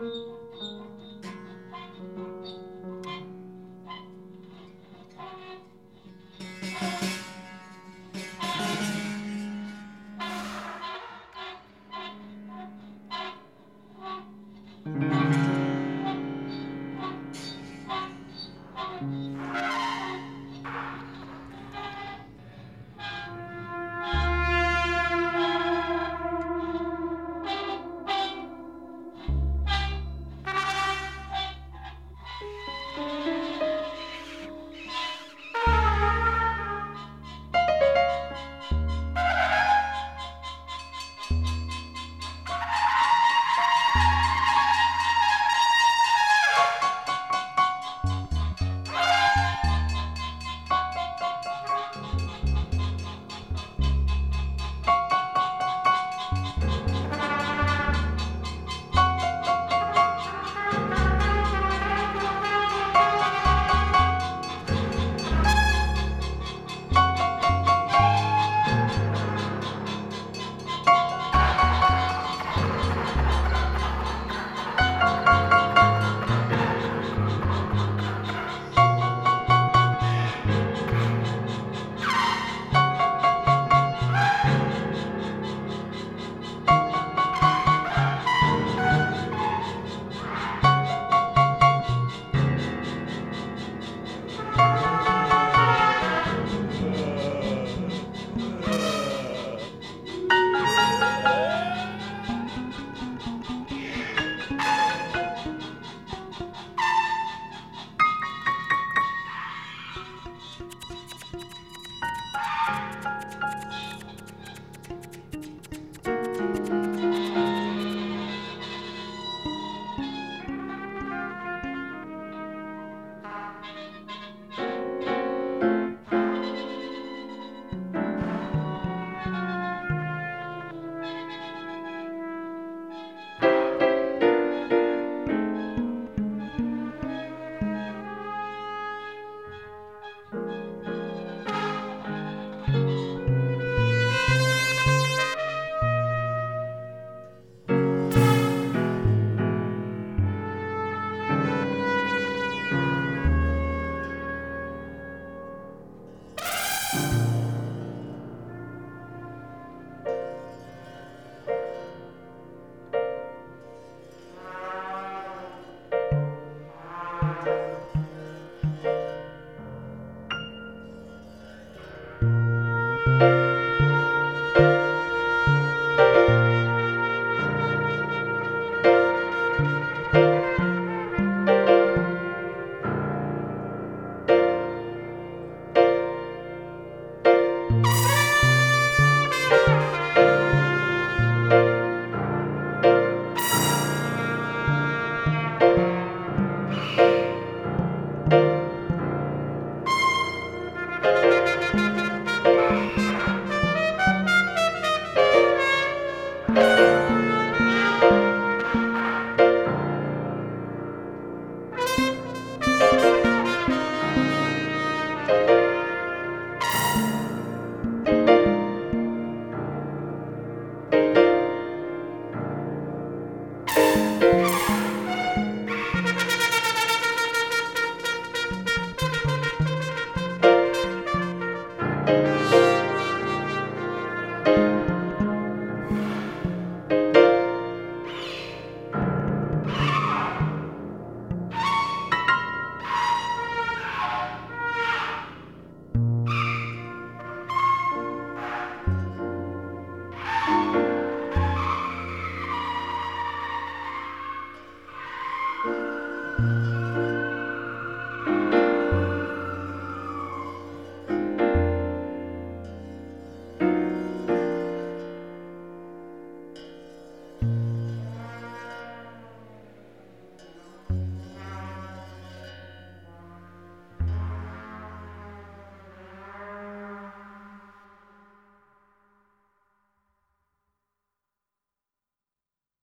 you